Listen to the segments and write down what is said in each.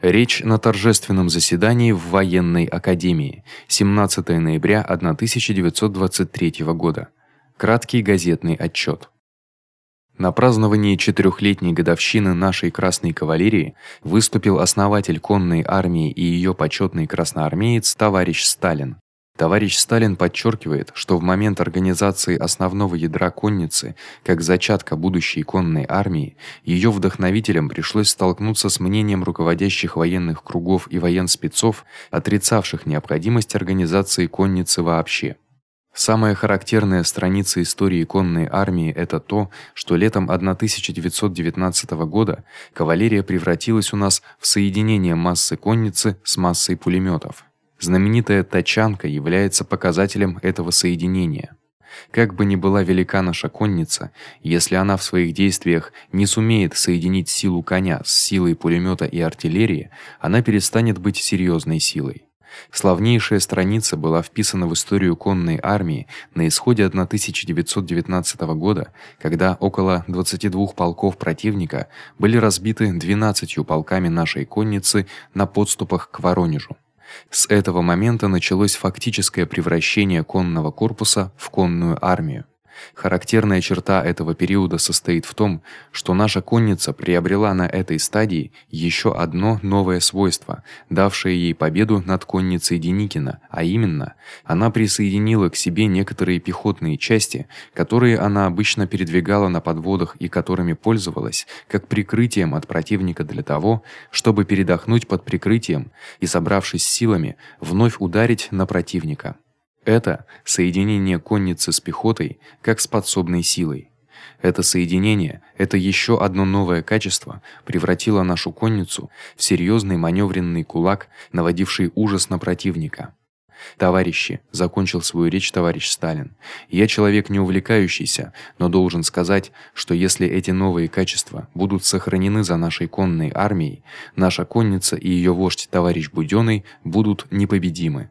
Речь на торжественном заседании в военной академии 17 ноября 1923 года. Краткий газетный отчёт. На праздновании четырехлетней годовщины нашей Красной кавалерии выступил основатель конной армии и её почётный красноармеец товарищ Сталин. Товарищ Сталин подчеркивает, что в момент организации основного ядра конницы, как зачатка будущей конной армии, её вдохновителям пришлось столкнуться с мнением руководящих военных кругов и военспецов, отрицавших необходимость организации конницы вообще. Самая характерная страница истории конной армии это то, что летом 1919 года кавалерия превратилась у нас в соединение массы конницы с массой пулемётов. Знаменитая тачанка является показателем этого соединения. Как бы ни была велика наша конница, если она в своих действиях не сумеет соединить силу коня с силой пулемёта и артиллерии, она перестанет быть серьёзной силой. Славнейшая страница была вписана в историю конной армии на исходе 1919 года, когда около 22 полков противника были разбиты 12 полками нашей конницы на подступах к Воронежу. С этого момента началось фактическое превращение конного корпуса в конную армию. Характерная черта этого периода состоит в том, что наша конница приобрела на этой стадии ещё одно новое свойство, давшее ей победу над конницей Деникина, а именно, она присоединила к себе некоторые пехотные части, которые она обычно передвигала на подводах и которыми пользовалась как прикрытием от противника для того, чтобы передохнуть под прикрытием и собравшись силами, вновь ударить на противника. Это соединение конницы с пехотой, как с подсобной силой. Это соединение, это ещё одно новое качество превратило нашу конницу в серьёзный манёвренный кулак, наводивший ужас на противника. Товарищи, закончил свою речь товарищ Сталин. Я человек не увлекающийся, но должен сказать, что если эти новые качества будут сохранены за нашей конной армией, наша конница и её вождь товарищ Будённый будут непобедимы.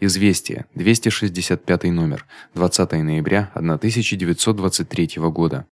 Известие, 265 номер, 20 ноября 1923 года.